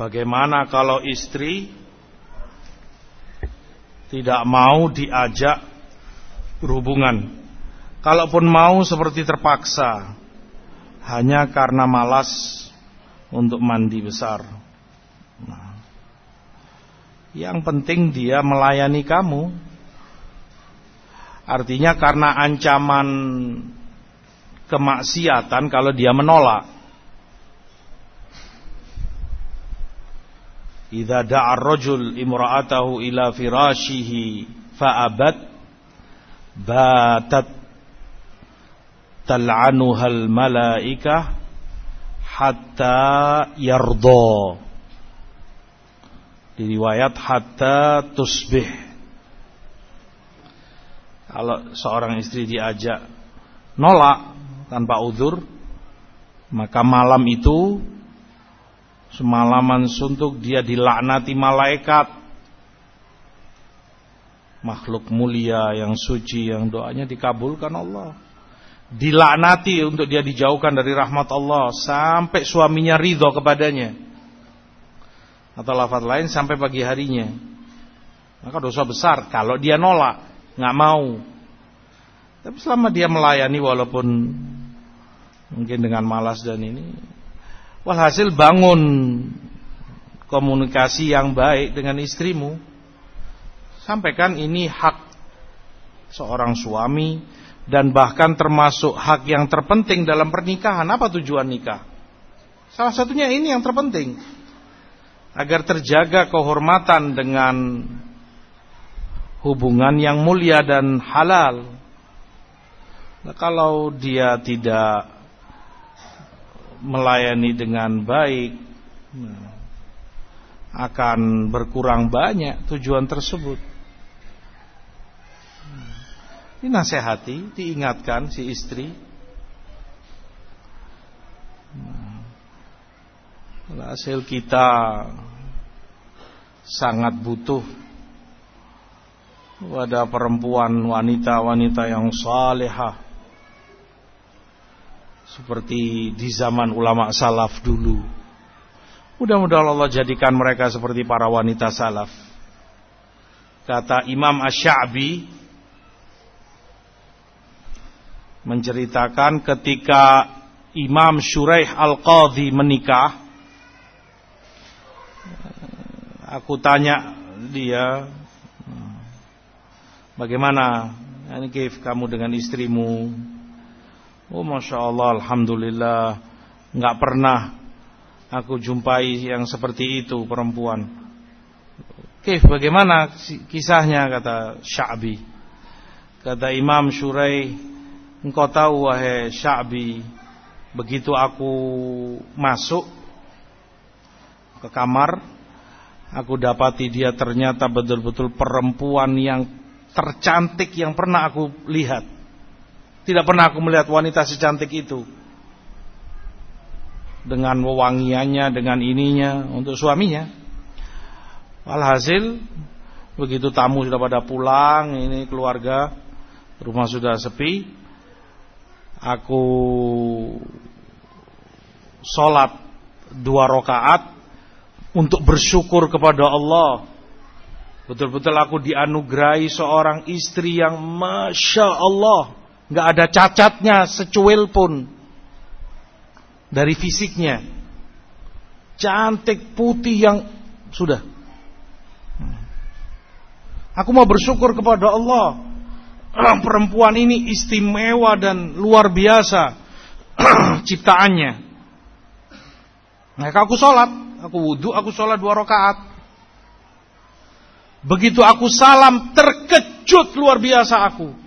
Bagaimana kalau istri tidak mau diajak berhubungan? Kalaupun mau seperti terpaksa, hanya karena malas untuk mandi besar. Nah, yang penting dia melayani kamu. Artinya karena ancaman kemaksiatan kalau dia menolak. Idza da'a ar-rajul imra'atahu ila firashihi fa'abat batat tal'anuha al-malaikah hatta yarda. Di riwayat hatta tusbih. Kalau seorang istri diajak nolak tanpa uzur, maka malam itu Semalaman suntuk dia dilaknati malaikat. Makhluk mulia yang suci yang doanya dikabulkan Allah. Dilaknati untuk dia dijauhkan dari rahmat Allah Sampai suaminya ridho kepadanya. Atau lafaz lain sampai pagi harinya. Maka dosa besar kalau dia nolak nggak mau. Tapi selama dia melayani walaupun Mungkin dengan malas dan ini Walhasil bangun komunikasi yang baik dengan istrimu. Sampaikan ini hak seorang suami dan bahkan termasuk hak yang terpenting dalam pernikahan. Apa tujuan nikah? Salah satunya ini yang terpenting. Agar terjaga kehormatan dengan hubungan yang mulia dan halal. Nah, kalau dia tidak melayani dengan baik akan berkurang banyak tujuan tersebut. Ini nasihati, diingatkan si istri. Hasil kita sangat butuh pada perempuan wanita-wanita yang salehah seperti di zaman ulama salaf dulu. Mudah-mudahan Allah jadikan mereka seperti para wanita salaf. Kata Imam Ash-Sha'bi menceritakan ketika Imam Shuraih Al-Qadhi menikah aku tanya dia bagaimana ini kamu dengan istrimu Oh Masya Allah Alhamdulillah. Nggak pernah aku jumpai yang seperti itu perempuan. Oke, bagaimana kisahnya kata Sya'bi. Kata Imam Syurai Engkau tahu wahai Sya'bi Begitu aku masuk Ke kamar Aku dapati dia ternyata betul-betul perempuan yang tercantik yang pernah aku lihat tidak pernah aku melihat wanita secantik itu. Dengan wewangiannya, dengan ininya untuk suaminya. Alhasil begitu tamu sudah pada pulang, ini keluarga rumah sudah sepi. Aku sholat dua rakaat untuk bersyukur kepada Allah. Betul-betul aku dianugerahi seorang istri yang masya Allah nggak ada cacatnya secuil pun dari fisiknya. Cantik putih yang sudah. Aku mau bersyukur kepada Allah. Perempuan ini istimewa dan luar biasa ciptaannya. Maka aku sholat, aku wudhu, aku sholat dua rakaat. Begitu aku salam, terkejut luar biasa aku.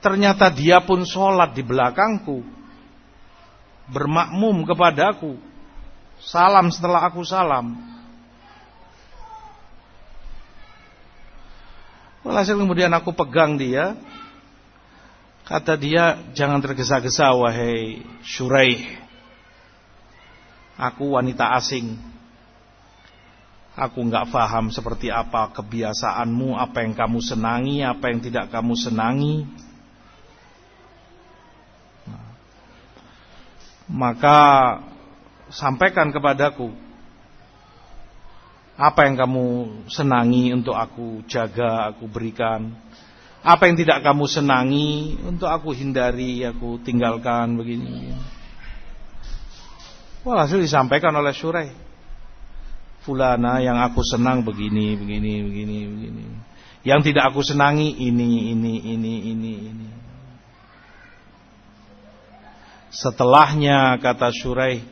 Ternyata dia pun sholat di belakangku. Bermakmum kepadaku. Salam setelah aku salam. Walhasil kemudian aku pegang dia. Kata dia, jangan tergesa-gesa wahai Syuraih. Aku wanita asing. Aku nggak paham seperti apa kebiasaanmu, apa yang kamu senangi, apa yang tidak kamu senangi. Maka sampaikan kepadaku apa yang kamu senangi untuk aku jaga, aku berikan. Apa yang tidak kamu senangi untuk aku hindari, aku tinggalkan begini. Walhasil disampaikan oleh Surai. Fulana yang aku senang begini, begini, begini, begini. Yang tidak aku senangi ini, ini, ini, ini, ini. Setelahnya kata Surai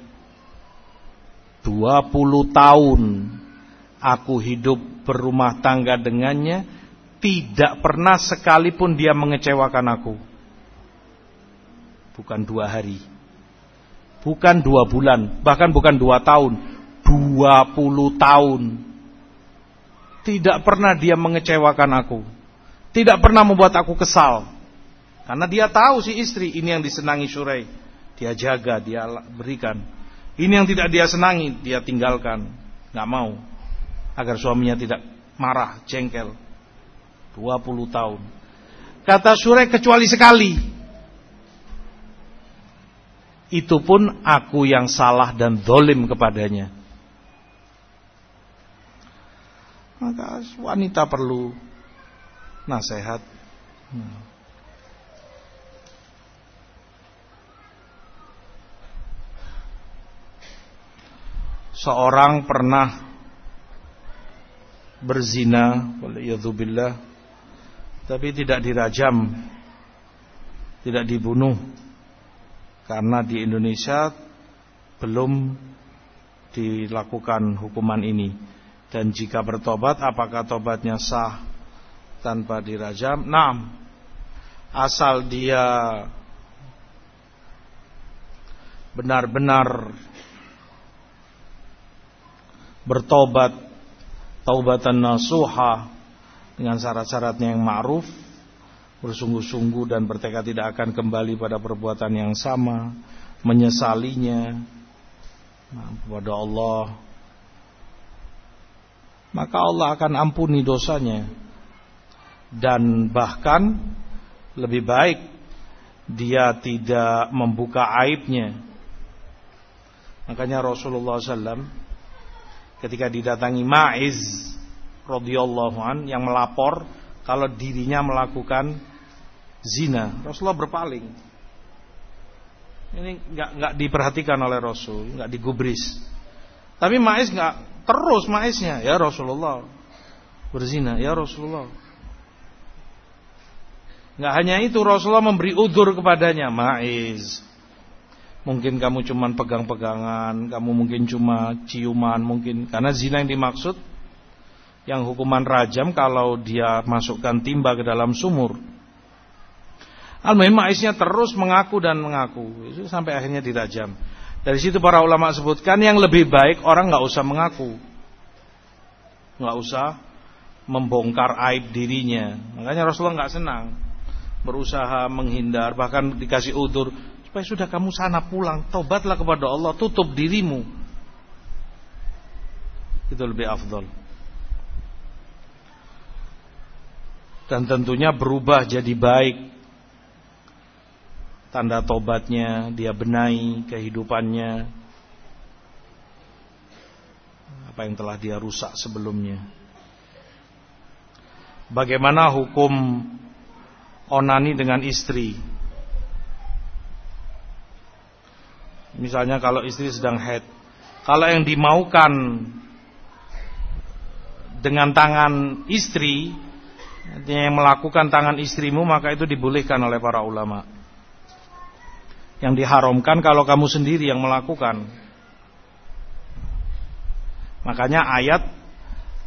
20 tahun aku hidup berumah tangga dengannya tidak pernah sekalipun dia mengecewakan aku. Bukan dua hari. Bukan dua bulan. Bahkan bukan dua tahun. Dua puluh tahun. Tidak pernah dia mengecewakan aku. Tidak pernah membuat aku kesal. Karena dia tahu si istri ini yang disenangi Surai. Dia jaga, dia berikan. Ini yang tidak dia senangi, dia tinggalkan. Gak mau. Agar suaminya tidak marah, jengkel. 20 tahun. Kata Surai kecuali sekali. Itu pun aku yang salah dan dolim kepadanya. Maka wanita perlu nasihat. Hmm. Seorang pernah berzina waliyadzubillah tapi tidak dirajam tidak dibunuh. Karena di Indonesia belum dilakukan hukuman ini. Dan jika bertobat apakah tobatnya sah tanpa dirajam? Nah asal dia benar-benar bertobat taubatan nasuha dengan syarat-syaratnya yang ma'ruf bersungguh-sungguh dan bertekad tidak akan kembali pada perbuatan yang sama menyesalinya. Nah, kepada Allah. Maka Allah akan ampuni dosanya. Dan bahkan lebih baik dia tidak membuka aibnya. Makanya Rasulullah SAW ketika didatangi Ma'iz radhiyallahu an yang melapor kalau dirinya melakukan zina. Rasulullah berpaling. Ini nggak nggak diperhatikan oleh Rasul, nggak digubris. Tapi Ma'iz nggak terus Ma'iznya, ya Rasulullah berzina, ya Rasulullah. Nggak hanya itu Rasulullah memberi udur kepadanya, Ma'iz Mungkin kamu cuma pegang-pegangan, kamu mungkin cuma ciuman, mungkin karena zina yang dimaksud yang hukuman rajam kalau dia masukkan timba ke dalam sumur. Al-Muhim Maisnya terus mengaku dan mengaku itu sampai akhirnya dirajam. Dari situ para ulama sebutkan yang lebih baik orang nggak usah mengaku, nggak usah membongkar aib dirinya. Makanya Rasulullah nggak senang berusaha menghindar bahkan dikasih udur Supaya sudah kamu sana pulang, tobatlah kepada Allah, tutup dirimu. Itu lebih afdol. Dan tentunya berubah jadi baik. Tanda tobatnya, dia benahi kehidupannya. Apa yang telah dia rusak sebelumnya. Bagaimana hukum onani dengan istri? Misalnya kalau istri sedang head, kalau yang dimaukan dengan tangan istri, yang melakukan tangan istrimu maka itu dibolehkan oleh para ulama. Yang diharamkan kalau kamu sendiri yang melakukan. Makanya ayat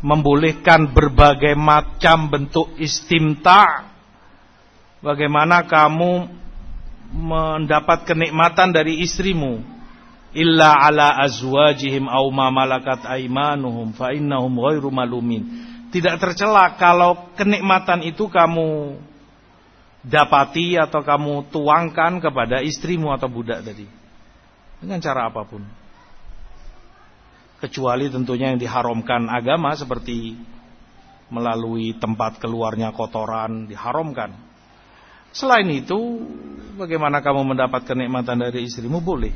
membolehkan berbagai macam bentuk istimta. Bagaimana kamu mendapat kenikmatan dari istrimu. Illa ala azwajihim aw ma malakat aymanuhum fa innahum ghairu malumin. Tidak tercela kalau kenikmatan itu kamu dapati atau kamu tuangkan kepada istrimu atau budak tadi. Dengan cara apa pun. Kecuali tentunya yang diharamkan agama seperti melalui tempat keluarnya kotoran diharamkan Selain itu, bagaimana kamu mendapat kenikmatan dari istrimu boleh.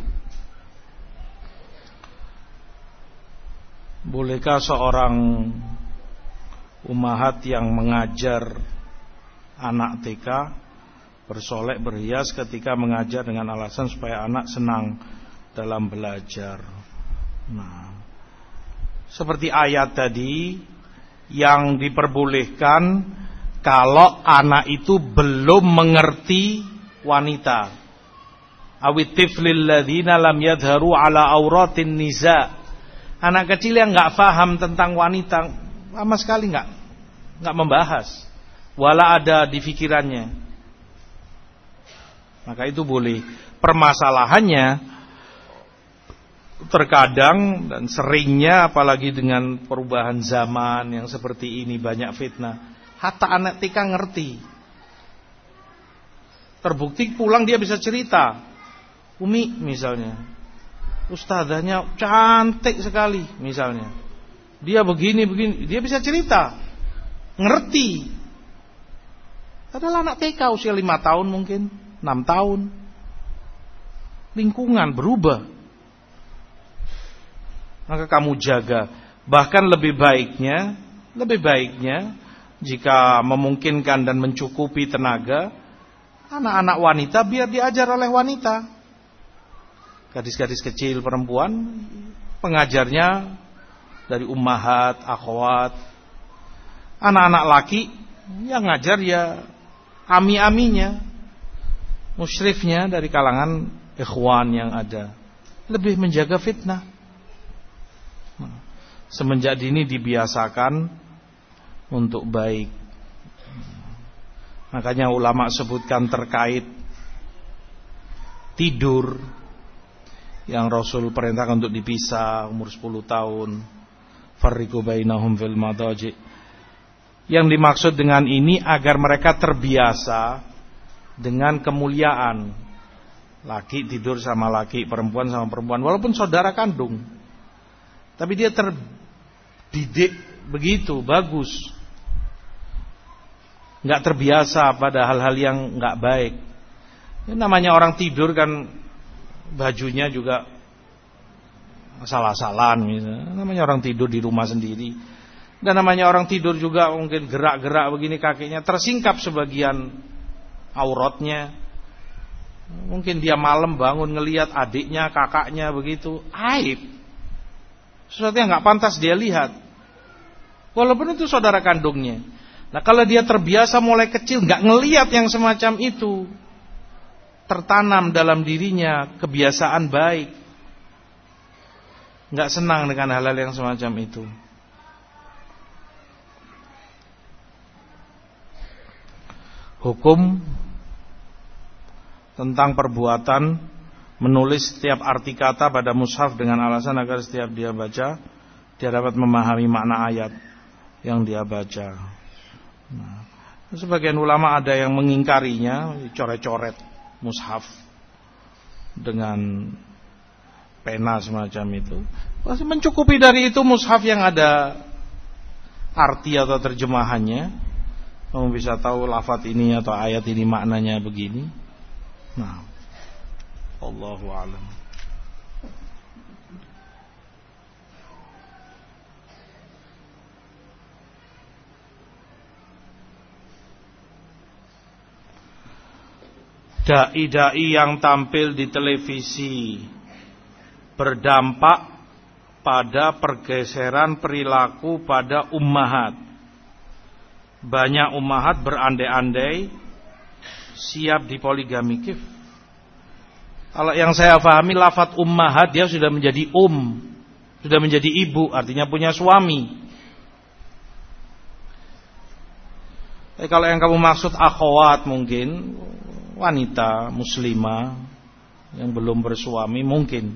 Bolehkah seorang umahat yang mengajar anak TK bersolek berhias ketika mengajar dengan alasan supaya anak senang dalam belajar. Nah, seperti ayat tadi yang diperbolehkan kalau anak itu belum mengerti wanita. Awitiflil ladzina lam yadharu ala auratin nisa. Anak kecil yang nggak faham tentang wanita sama sekali nggak nggak membahas. Wala ada di pikirannya. Maka itu boleh. Permasalahannya terkadang dan seringnya apalagi dengan perubahan zaman yang seperti ini banyak fitnah. Hatta anak Tika ngerti. Terbukti pulang dia bisa cerita. Umi misalnya. Ustazahnya cantik sekali misalnya. Dia begini begini, dia bisa cerita. Ngerti. Adalah anak TK usia lima tahun mungkin, enam tahun. Lingkungan berubah maka kamu jaga. Bahkan lebih baiknya, lebih baiknya jika memungkinkan dan mencukupi tenaga, anak-anak wanita biar diajar oleh wanita. Gadis-gadis kecil perempuan, pengajarnya dari ummahat, akhwat. Anak-anak laki yang ngajar ya ami-aminya, musyrifnya dari kalangan ikhwan yang ada. Lebih menjaga fitnah. Semenjak dini dibiasakan untuk baik. Makanya ulama sebutkan terkait tidur yang Rasul perintahkan untuk dipisah umur 10 tahun. Farriqu bainahum fil madaji. Yang dimaksud dengan ini agar mereka terbiasa dengan kemuliaan. Laki tidur sama laki, perempuan sama perempuan walaupun saudara kandung. Tapi dia terdidik begitu, bagus. Nggak terbiasa pada hal-hal yang nggak baik. Ini namanya orang tidur kan bajunya juga salah-salan misalnya. Namanya orang tidur di rumah sendiri. Dan namanya orang tidur juga mungkin gerak-gerak begini kakinya tersingkap sebagian auratnya. Mungkin dia malam bangun ngelihat adiknya, kakaknya begitu, aib. Sesuatu yang nggak pantas dia lihat. Walaupun itu saudara kandungnya. Nah kalau dia terbiasa mulai kecil nggak ngelihat yang semacam itu, tertanam dalam dirinya kebiasaan baik, nggak senang dengan hal-hal yang semacam itu. Hukum tentang perbuatan menulis setiap arti kata pada mushaf dengan alasan agar setiap dia baca dia dapat memahami makna ayat yang dia baca. Nah, sebagian ulama ada yang mengingkarinya, coret-coret mushaf dengan pena semacam itu. Masih mencukupi dari itu mushaf yang ada arti atau terjemahannya. Kamu bisa tahu lafat ini atau ayat ini maknanya begini. Nah, Allahu alam. Dai-dai yang tampil di televisi berdampak pada pergeseran perilaku pada ummahat. Banyak ummahat berandai-andai siap dipoligami kif kalau yang saya pahami lafat ummahat dia sudah menjadi um, sudah menjadi ibu, artinya punya suami. Tapi kalau yang kamu maksud akhwat mungkin wanita muslimah yang belum bersuami mungkin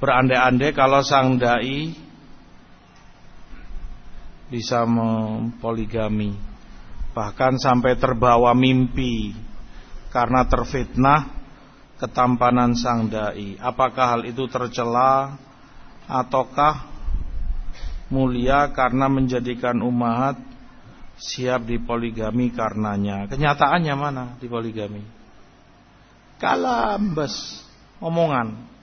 berandai-andai kalau sang dai bisa mempoligami bahkan sampai terbawa mimpi karena terfitnah ketampanan sang dai. Apakah hal itu tercela ataukah mulia karena menjadikan umat siap dipoligami karenanya? Kenyataannya mana dipoligami? Kalambas omongan.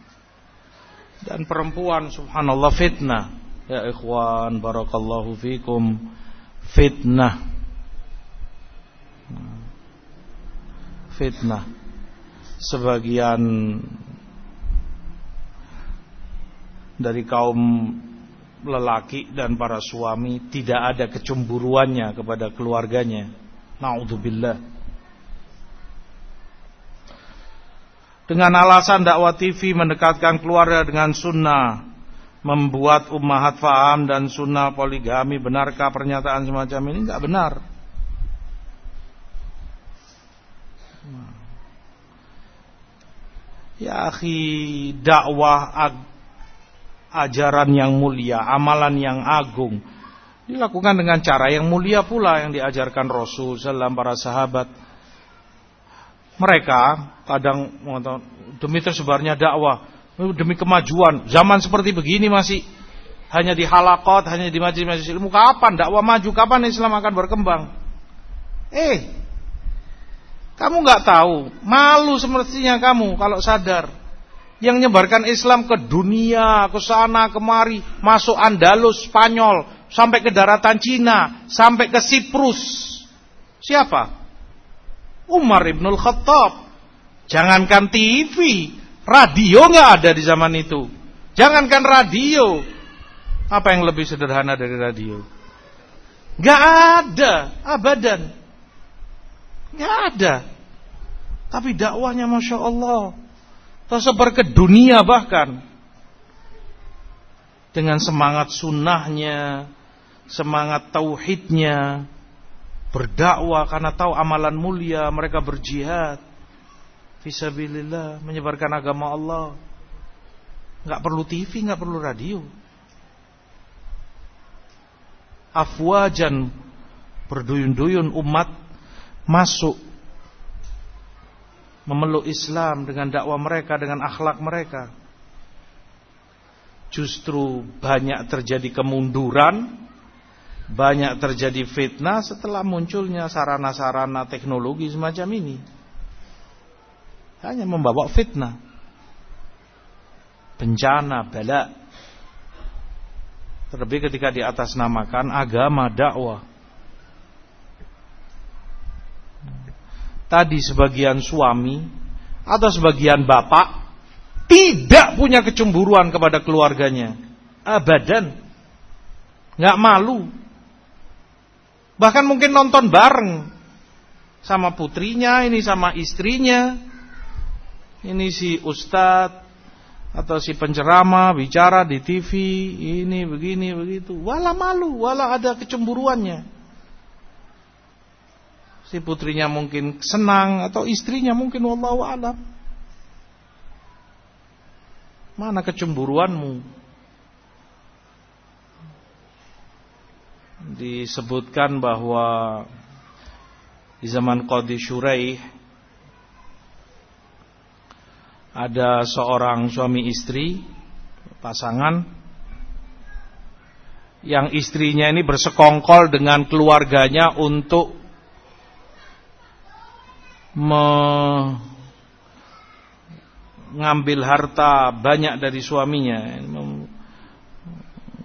dan perempuan subhanallah fitnah ya ikhwan barakallahu fikum fitnah fitnah sebagian dari kaum lelaki dan para suami tidak ada kecemburuannya kepada keluarganya. Nauzubillah. Dengan alasan dakwah TV mendekatkan keluarga dengan sunnah, membuat ummahat faham dan sunnah poligami, benarkah pernyataan semacam ini? Tidak benar. Ya akhi, dakwah ajaran yang mulia, amalan yang agung dilakukan dengan cara yang mulia pula yang diajarkan Rasul sallallahu para sahabat. Mereka kadang demi tersebarnya dakwah, demi kemajuan. Zaman seperti begini masih hanya di halakot, hanya di majelis-majelis ilmu. Kapan dakwah maju? Kapan Islam akan berkembang? Eh, kamu nggak tahu, malu semestinya kamu kalau sadar. Yang menyebarkan Islam ke dunia, ke sana, kemari, masuk Andalus, Spanyol, sampai ke daratan Cina, sampai ke Siprus. Siapa? Umar ibnul Khattab. Jangankan TV, radio nggak ada di zaman itu. Jangankan radio, apa yang lebih sederhana dari radio? Gak ada, abadan. Nggak ada. Tapi dakwahnya Masya Allah. Tersebar ke dunia bahkan. Dengan semangat sunnahnya. Semangat tauhidnya. Berdakwah karena tahu amalan mulia. Mereka berjihad. Fisabilillah. Menyebarkan agama Allah. Nggak perlu TV, nggak perlu radio. Afwajan berduyun-duyun umat masuk memeluk Islam dengan dakwah mereka, dengan akhlak mereka. Justru banyak terjadi kemunduran, banyak terjadi fitnah setelah munculnya sarana-sarana teknologi semacam ini. Hanya membawa fitnah. Bencana, bala. Terlebih ketika di atas namakan agama dakwah. Tadi sebagian suami atau sebagian bapak tidak punya kecemburuan kepada keluarganya. Abadan. nggak malu. Bahkan mungkin nonton bareng sama putrinya, ini sama istrinya. Ini si ustadz atau si penceramah bicara di TV, ini begini begitu. Wala malu, wala ada kecemburuannya si putrinya mungkin senang atau istrinya mungkin wallahu alam. Mana kecemburuanmu? Disebutkan bahwa di zaman Qadi Syuraih ada seorang suami istri pasangan yang istrinya ini bersekongkol dengan keluarganya untuk mengambil harta banyak dari suaminya.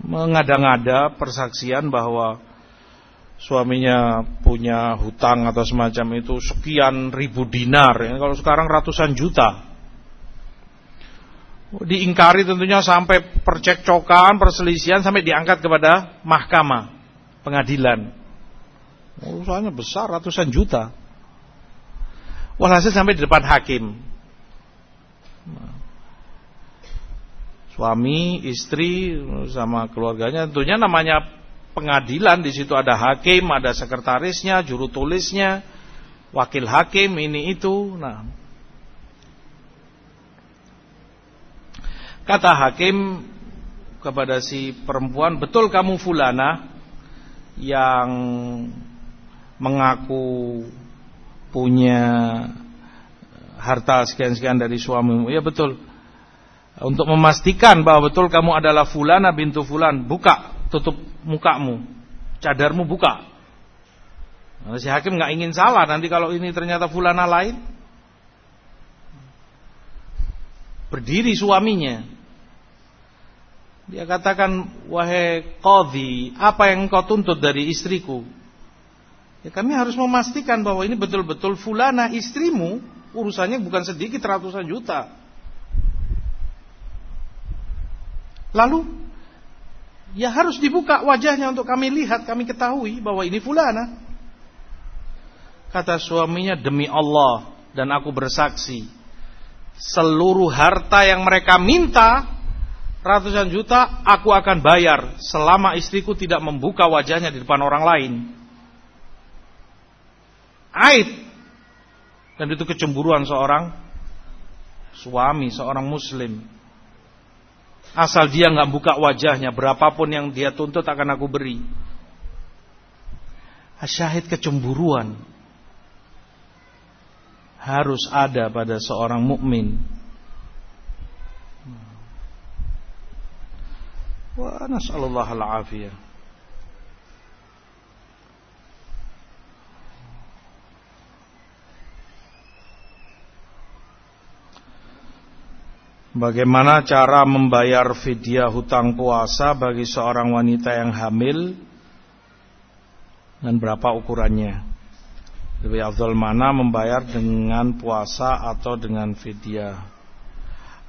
Mengada-ngada persaksian bahwa suaminya punya hutang atau semacam itu sekian ribu dinar. Ya. kalau sekarang ratusan juta. Diingkari tentunya sampai percekcokan perselisihan sampai diangkat kepada mahkamah pengadilan. Urusannya besar ratusan juta Walhasil sampai di depan hakim. Suami, istri sama keluarganya tentunya namanya pengadilan di situ ada hakim, ada sekretarisnya, juru tulisnya, wakil hakim ini itu. Nah, kata hakim kepada si perempuan, betul kamu fulana yang mengaku punya harta sekian-sekian dari suamimu. Ya betul. Untuk memastikan bahwa betul kamu adalah fulana bintu fulan, buka, tutup mukamu. Cadarmu buka. Nah, si hakim nggak ingin salah nanti kalau ini ternyata fulana lain. Berdiri suaminya. Dia katakan, wahai qadhi, apa yang engkau tuntut dari istriku? Ya, kami harus memastikan bahwa ini betul-betul fulana istrimu, urusannya bukan sedikit ratusan juta. Lalu, ya harus dibuka wajahnya untuk kami lihat, kami ketahui bahwa ini fulana. Kata suaminya, demi Allah dan aku bersaksi, seluruh harta yang mereka minta ratusan juta aku akan bayar selama istriku tidak membuka wajahnya di depan orang lain. Aib. Dan itu kecemburuan seorang suami, seorang muslim. Asal dia nggak buka wajahnya, berapapun yang dia tuntut akan aku beri. Asyahid kecemburuan harus ada pada seorang mukmin Wa nas'alullah al-afiyah. Bagaimana cara membayar fidyah hutang puasa bagi seorang wanita yang hamil dan berapa ukurannya? Lebih afdal mana membayar dengan puasa atau dengan fidyah?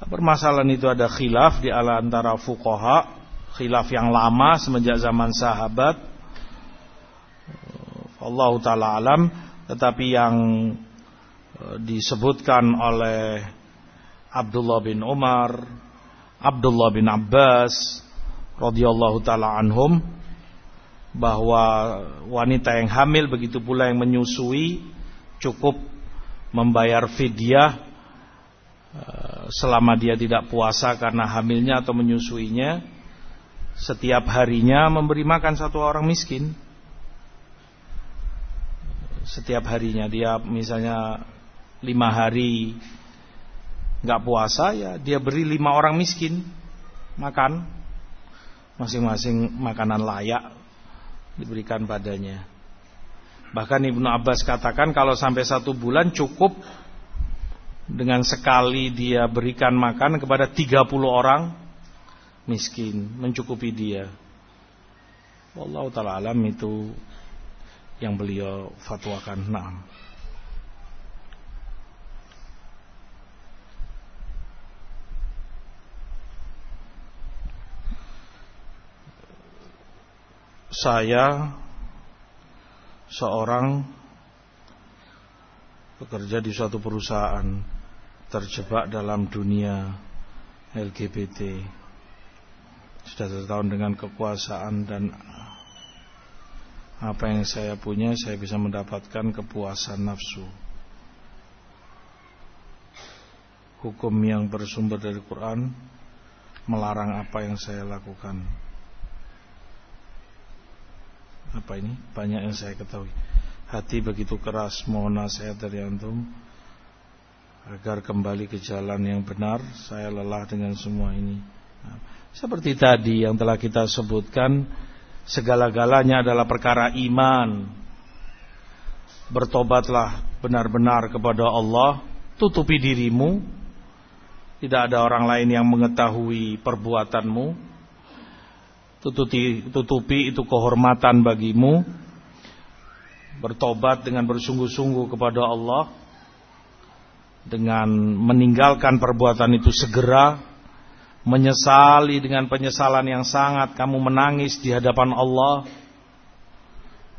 Permasalahan itu ada khilaf di antara fuqaha khilaf yang lama semenjak zaman sahabat Allah taala alam tetapi yang e, disebutkan oleh Abdullah bin Umar Abdullah bin Abbas radhiyallahu taala anhum bahwa wanita yang hamil begitu pula yang menyusui cukup membayar fidyah e, selama dia tidak puasa karena hamilnya atau menyusuinya setiap harinya memberi makan satu orang miskin. Setiap harinya dia misalnya lima hari nggak puasa ya dia beri lima orang miskin makan masing-masing makanan layak diberikan padanya. Bahkan Ibnu Abbas katakan kalau sampai satu bulan cukup dengan sekali dia berikan makan kepada 30 orang miskin, mencukupi dia. Wallahu taala alam itu yang beliau fatwakan. Nah. Saya seorang bekerja di suatu perusahaan terjebak dalam dunia LGBT sudah satu tahun dengan kekuasaan dan apa yang saya punya saya bisa mendapatkan kepuasan nafsu. Hukum yang bersumber dari Quran melarang apa yang saya lakukan. Apa ini? Banyak yang saya ketahui. Hati begitu keras, mohon nasihat dari antum agar kembali ke jalan yang benar. Saya lelah dengan semua ini. Seperti tadi yang telah kita sebutkan Segala-galanya adalah perkara iman Bertobatlah benar-benar kepada Allah Tutupi dirimu Tidak ada orang lain yang mengetahui perbuatanmu Tutupi, tutupi itu kehormatan bagimu. Bertobat dengan bersungguh-sungguh kepada Allah. Dengan meninggalkan perbuatan itu segera. Menyesali dengan penyesalan yang sangat. Kamu menangis di hadapan Allah.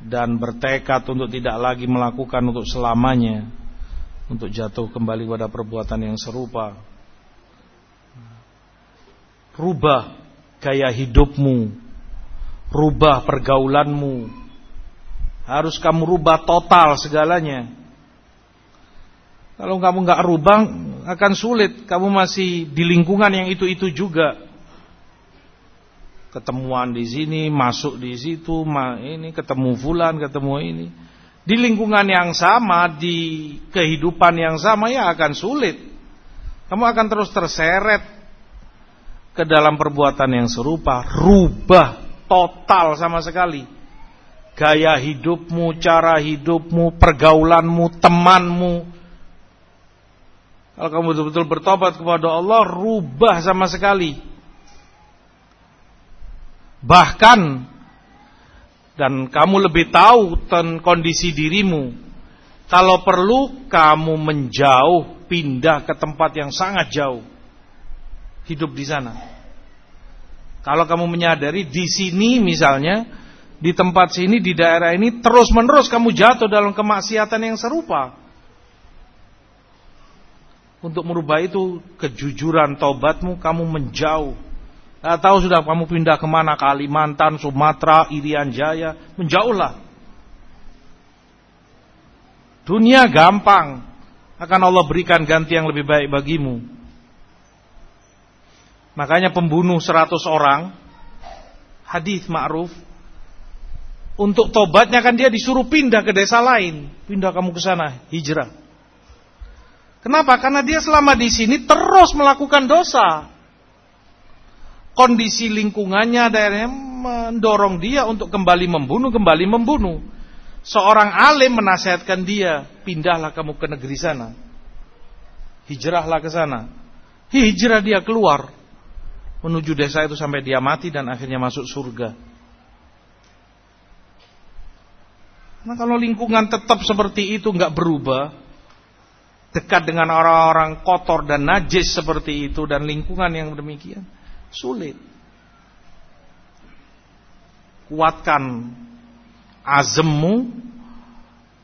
Dan bertekad untuk tidak lagi melakukan untuk selamanya. Untuk jatuh kembali pada perbuatan yang serupa. Rubah gaya hidupmu rubah pergaulanmu harus kamu rubah total segalanya kalau kamu nggak rubah akan sulit. Kamu masih di lingkungan yang itu-itu juga. Ketemuan di sini, masuk di situ, ini ketemu fulan, ketemu ini. Di lingkungan yang sama, di kehidupan yang sama ya akan sulit. Kamu akan terus terseret ke dalam perbuatan yang serupa, rubah total sama sekali. Gaya hidupmu, cara hidupmu, pergaulanmu, temanmu, kalau kamu betul-betul bertobat kepada Allah, rubah sama sekali. Bahkan dan kamu lebih tahu tentang kondisi dirimu. Kalau perlu kamu menjauh, pindah ke tempat yang sangat jauh. Hidup di sana. Kalau kamu menyadari di sini misalnya, di tempat sini, di daerah ini terus-menerus kamu jatuh dalam kemaksiatan yang serupa. Untuk merubah itu kejujuran taubatmu kamu menjauh Gak tahu sudah kamu pindah ke mana Kalimantan, Sumatera, Irian Jaya Menjauhlah Dunia gampang Akan Allah berikan ganti yang lebih baik bagimu Makanya pembunuh seratus orang Hadis ma'ruf Untuk tobatnya kan dia disuruh pindah ke desa lain Pindah kamu ke sana, hijrah Kenapa? Karena dia selama di sini terus melakukan dosa kondisi lingkungannya daerahnya mendorong dia untuk kembali membunuh, kembali membunuh. Seorang alim menasihatkan dia, pindahlah kamu ke negeri sana. Hijrahlah ke sana. Hijrah dia keluar menuju desa itu sampai dia mati dan akhirnya masuk surga. Nah kalau lingkungan tetap seperti itu nggak berubah, dekat dengan orang-orang kotor dan najis seperti itu dan lingkungan yang demikian, Sulit. Kuatkan azemmu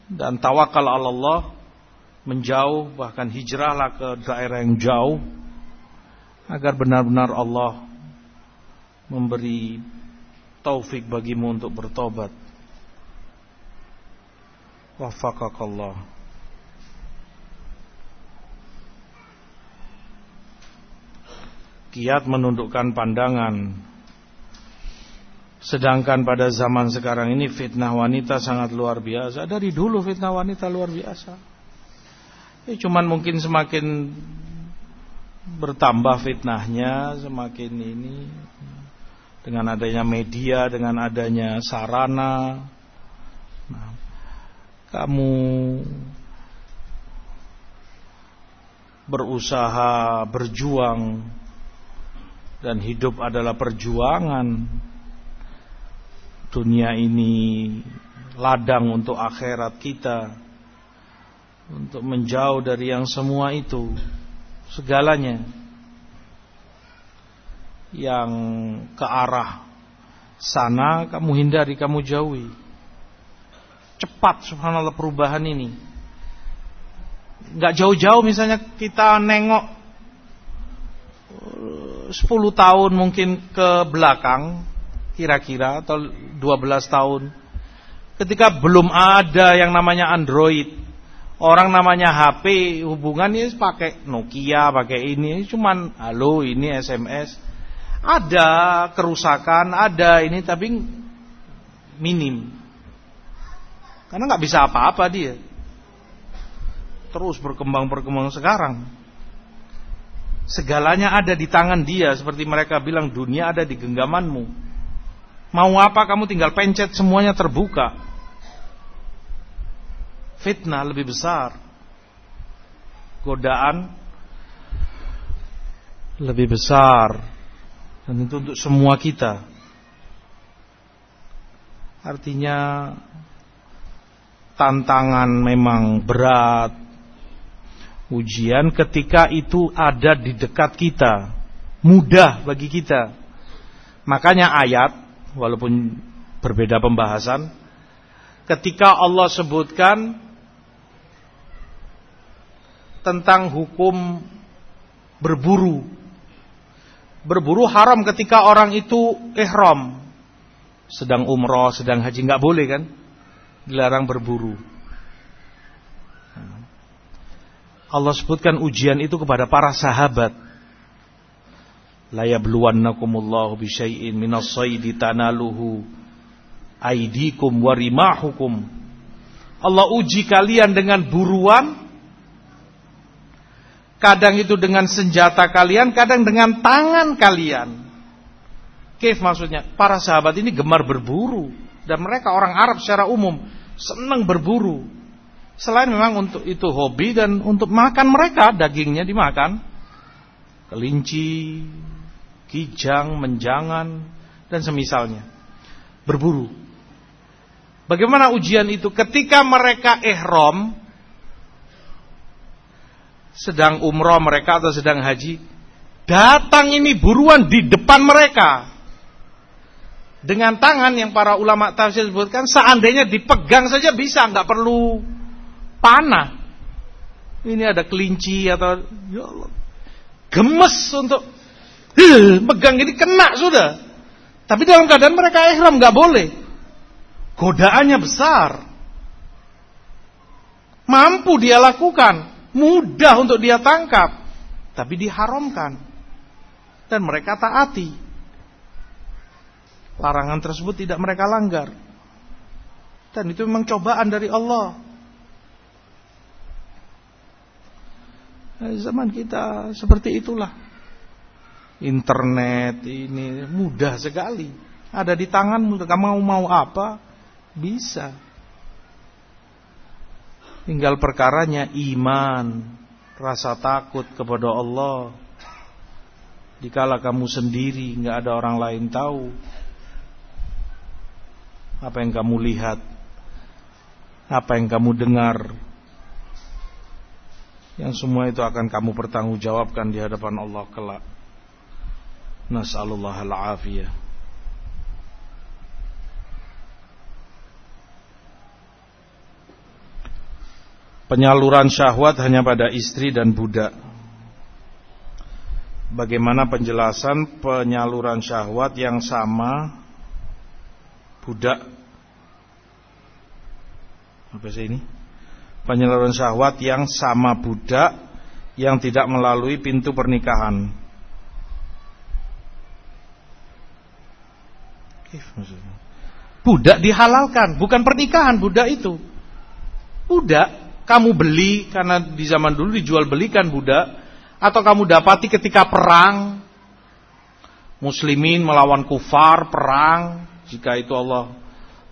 dan tawakal Allah menjauh bahkan hijrahlah ke daerah yang jauh agar benar-benar Allah memberi taufik bagimu untuk bertobat. Wafakakallah. kiat menundukkan pandangan. Sedangkan pada zaman sekarang ini fitnah wanita sangat luar biasa. Dari dulu fitnah wanita luar biasa. Ya, cuman mungkin semakin bertambah fitnahnya, semakin ini dengan adanya media, dengan adanya sarana. Nah, kamu berusaha berjuang dan hidup adalah perjuangan dunia ini ladang untuk akhirat kita untuk menjauh dari yang semua itu segalanya yang ke arah sana kamu hindari kamu jauhi. Cepat subhanallah perubahan ini. Nggak jauh-jauh misalnya kita nengok 10 tahun mungkin ke belakang kira-kira atau 12 tahun ketika belum ada yang namanya Android orang namanya HP hubungan ini pakai Nokia pakai ini cuman halo ini SMS ada kerusakan ada ini tapi minim. Karena nggak bisa apa-apa dia. Terus berkembang berkembang sekarang. Segalanya ada di tangan dia Seperti mereka bilang dunia ada di genggamanmu. Mau apa kamu tinggal pencet semuanya terbuka Fitnah lebih besar. Godaan Lebih besar. Dan itu untuk semua kita. Artinya Tantangan memang berat. Ujian ketika itu ada di dekat kita, mudah bagi kita. Makanya ayat, walaupun berbeda pembahasan, ketika Allah sebutkan tentang hukum berburu. Berburu haram ketika orang itu ihram. Sedang umroh, sedang haji, nggak boleh kan? Dilarang berburu. Allah sebutkan ujian itu kepada para sahabat. La yabluwannakumullahu bisyai'in minas saydi tanaluhu aidikum warimahukum. Allah uji kalian dengan buruan kadang itu dengan senjata kalian, kadang dengan tangan kalian. Kif maksudnya, para sahabat ini gemar berburu dan mereka orang Arab secara umum senang berburu. Selain memang untuk itu hobi dan untuk makan mereka dagingnya dimakan. Kelinci, kijang, menjangan dan semisalnya. Berburu. Bagaimana ujian itu? Ketika mereka ihram sedang umroh mereka atau sedang haji, datang ini buruan di depan mereka. Dengan tangan yang para ulama tafsir sebutkan, seandainya dipegang saja bisa, nggak perlu panah. Ini ada kelinci atau ya Allah, gemes untuk pegang ini kena sudah. Tapi dalam keadaan mereka ihram nggak boleh. Godaannya besar. Mampu dia lakukan, mudah untuk dia tangkap, tapi diharamkan. Dan mereka taati. Larangan tersebut tidak mereka langgar. Dan itu memang cobaan dari Allah. Zaman kita seperti itulah. Internet ini mudah sekali. Ada di tanganmu. Kamu mau apa? Bisa. Tinggal perkaranya iman, rasa takut kepada Allah. Dikala kamu sendiri, nggak ada orang lain tahu apa yang kamu lihat, apa yang kamu dengar, yang semua itu akan kamu pertanggungjawabkan di hadapan Allah kelak. Nas'alullah al-afiyah. Penyaluran syahwat hanya pada istri dan budak. Bagaimana penjelasan penyaluran syahwat yang sama budak apa sih ini? penyaluran syahwat yang sama budak yang tidak melalui pintu pernikahan. Budak dihalalkan, bukan pernikahan budak itu. Budak kamu beli karena di zaman dulu dijual belikan budak atau kamu dapati ketika perang muslimin melawan kufar perang jika itu Allah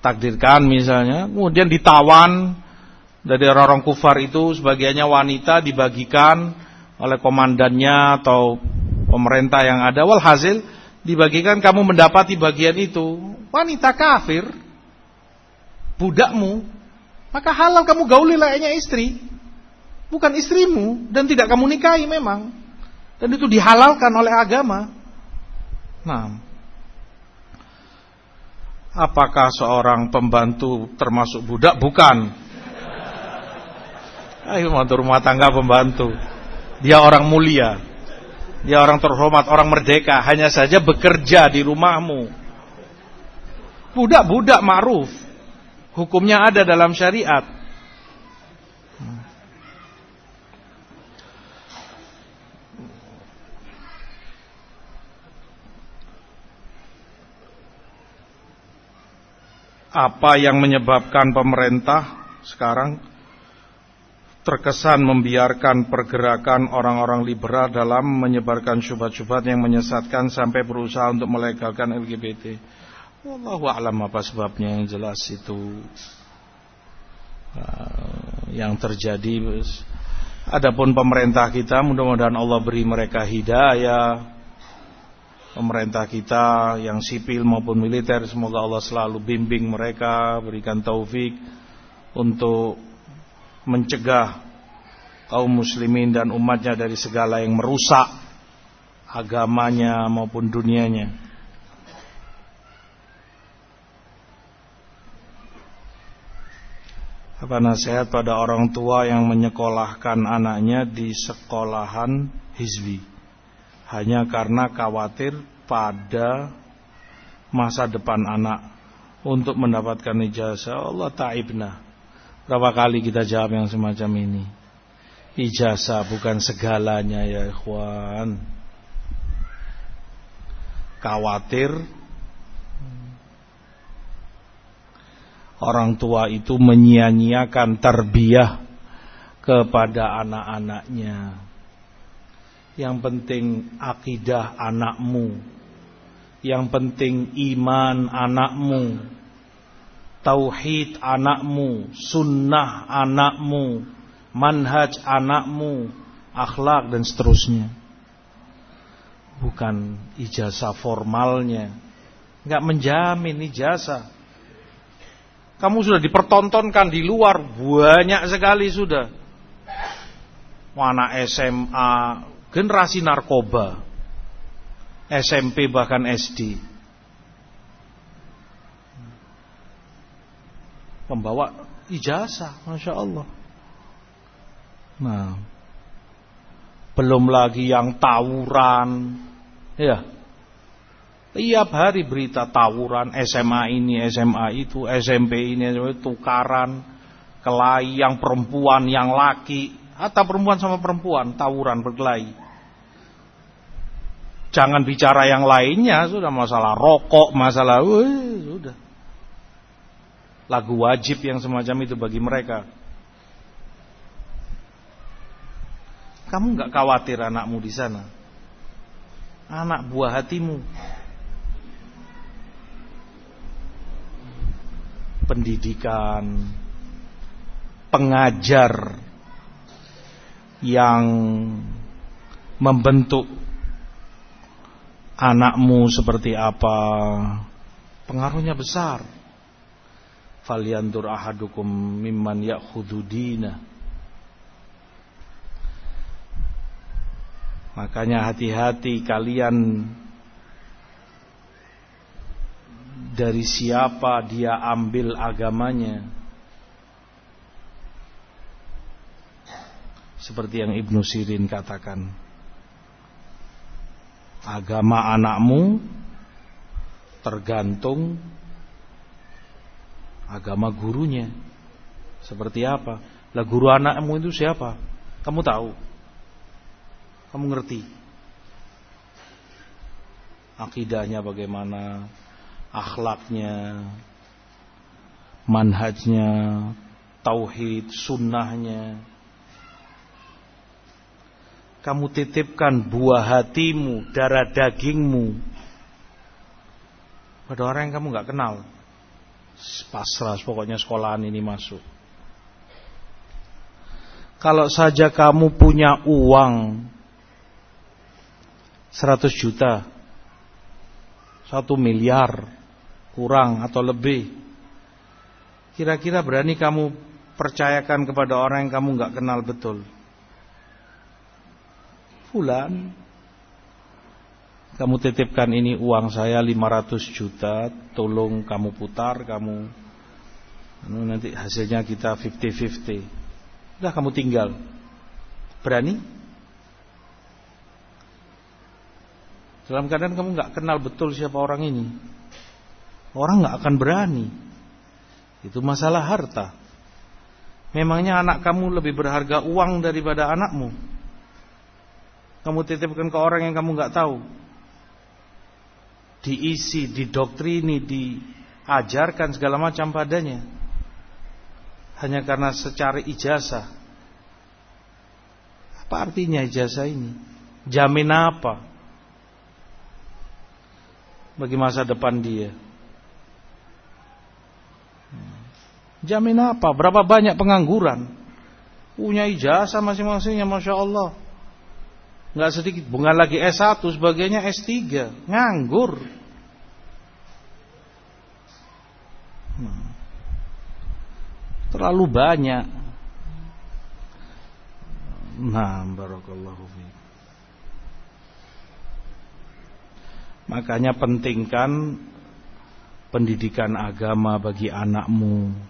takdirkan misalnya kemudian ditawan dari orang-orang kufar itu sebagiannya wanita dibagikan oleh komandannya atau pemerintah yang ada. Walhasil dibagikan kamu mendapati bagian itu. Wanita kafir budakmu maka halal kamu gauli layaknya istri bukan istrimu dan tidak kamu nikahi memang dan itu dihalalkan oleh agama nah apakah seorang pembantu termasuk budak bukan Ayo rumah tangga pembantu. Dia orang mulia. Dia orang terhormat, orang merdeka. Hanya saja bekerja di rumahmu. Budak-budak ma'ruf. Hukumnya ada dalam syariat. Apa yang menyebabkan pemerintah sekarang terkesan membiarkan pergerakan orang-orang liberal dalam menyebarkan syubhat-syubhat yang menyesatkan sampai berusaha untuk melegalkan LGBT. Wallahu a'lam apa sebabnya yang jelas itu uh, yang terjadi. Adapun pemerintah kita mudah-mudahan Allah beri mereka hidayah. Pemerintah kita yang sipil maupun militer semoga Allah selalu bimbing mereka, berikan taufik untuk mencegah kaum muslimin dan umatnya dari segala yang merusak agamanya maupun dunianya. Apa nasihat pada orang tua yang menyekolahkan anaknya di sekolahan hizbi hanya karena khawatir pada masa depan anak untuk mendapatkan ijazah Allah ta'ibna Berapa kali kita jawab yang semacam ini? Ijazah bukan segalanya ya ikhwan. Khawatir orang tua itu menyia-nyiakan terbiah kepada anak-anaknya. Yang penting akidah anakmu. Yang penting iman anakmu tauhid anakmu, sunnah anakmu, manhaj anakmu, akhlak dan seterusnya. Bukan ijazah formalnya. nggak menjamin ijazah. Kamu sudah dipertontonkan di luar banyak sekali sudah. Anak SMA, generasi narkoba, SMP bahkan SD. Membawa ijazah, masya Allah. Nah, belum lagi yang tawuran, ya Tiap hari berita tawuran SMA ini, SMA itu, SMP ini, tukaran, kelahi yang perempuan, yang laki, atau perempuan sama perempuan, tawuran berkelahi. Jangan bicara yang lainnya, sudah masalah rokok, masalah, wih, sudah. Lagu wajib yang semacam itu bagi mereka. Kamu nggak khawatir anakmu di sana? Anak buah hatimu pendidikan, pengajar yang membentuk anakmu seperti apa, pengaruhnya besar. Falyandur ahadukum mimman ya'khudhu dina. Makanya hati-hati kalian dari siapa dia ambil agamanya. Seperti yang Ibnu Sirin katakan. Agama anakmu tergantung agama gurunya. Seperti apa? Lah guru anakmu itu siapa? Kamu tahu? Kamu ngerti? Akidahnya bagaimana? Akhlaknya, manhajnya, tauhid, sunnahnya. Kamu titipkan buah hatimu, darah dagingmu pada orang yang kamu nggak kenal. Pasrah, pokoknya sekolahan ini masuk. Kalau saja kamu punya uang 100 juta, 1 miliar, kurang atau lebih. Kira-kira berani kamu percayakan kepada orang yang kamu nggak kenal betul. Fulan, kamu titipkan ini uang saya 500 juta, tolong kamu putar, kamu anu, nanti hasilnya kita 50-50. Udah kamu tinggal. Berani? Dalam keadaan kamu nggak kenal betul siapa orang ini. Orang nggak akan berani. Itu masalah harta. Memangnya anak kamu lebih berharga uang daripada anakmu? Kamu titipkan ke orang yang kamu nggak tahu. Diisi, didoktrini, diajarkan segala macam padanya. Hanya karena secara ijazah. Apa artinya ijazah ini? Jamin apa? Bagi masa depan dia. Jamin apa? Berapa banyak pengangguran? Punya ijazah masing-masingnya Masya Allah. Nggak sedikit. Bukan lagi S1, sebagainya S3. Nganggur. Hmm. Terlalu banyak. Nah, barakallahu fiik. Makanya pentingkan pendidikan agama bagi anakmu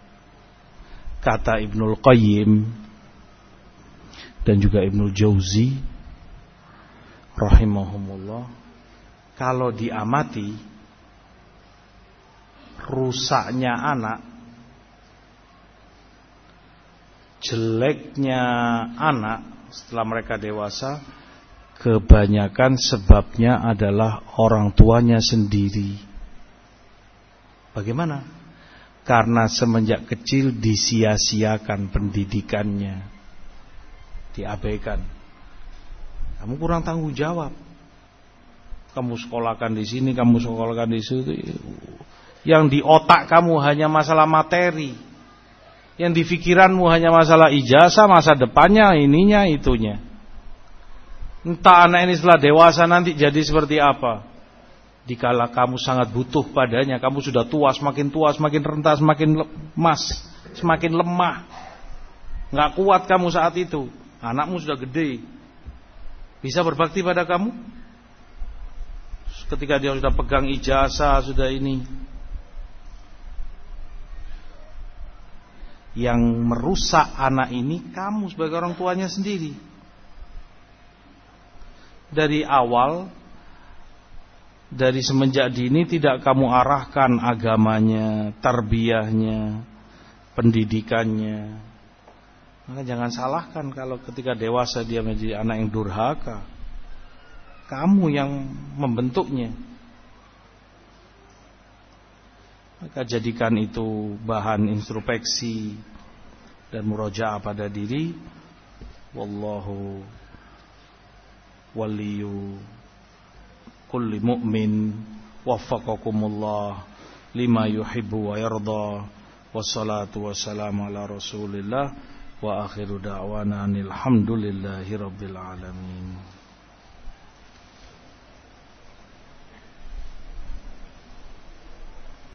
kata Ibnul Qayyim dan juga Ibnul Jauzi rahimahumullah kalau diamati rusaknya anak jeleknya anak setelah mereka dewasa kebanyakan sebabnya adalah orang tuanya sendiri. Bagaimana karena semenjak kecil disia-siakan pendidikannya. Diabaikan. Kamu kurang tanggung jawab. Kamu sekolahkan di sini, kamu sekolahkan di situ. Yang di otak kamu hanya masalah materi. Yang di pikiranmu hanya masalah ijazah, masa depannya, ininya, itunya. Entah anak ini setelah dewasa nanti jadi seperti apa. Dikala kamu sangat butuh padanya, kamu sudah tua, semakin tua, semakin rentas, semakin lemas, semakin lemah. Nggak kuat kamu saat itu. Anakmu sudah gede. Bisa berbakti pada kamu? Ketika dia sudah pegang ijazah, sudah ini. Yang merusak anak ini kamu sebagai orang tuanya sendiri dari awal dari semenjak dini tidak kamu arahkan agamanya, tarbiyahnya, pendidikannya. Maka jangan salahkan kalau ketika dewasa dia menjadi anak yang durhaka. Kamu yang membentuknya. Maka jadikan itu bahan introspeksi dan murojaah pada diri. Wallahu waliyu kulli mu'min waffaqakumullah lima yuhibbu wa yarda. Wassalatu wassalamu ala rasulillah. Wa akhiru da'wana alhamdulillahi rabbil alamin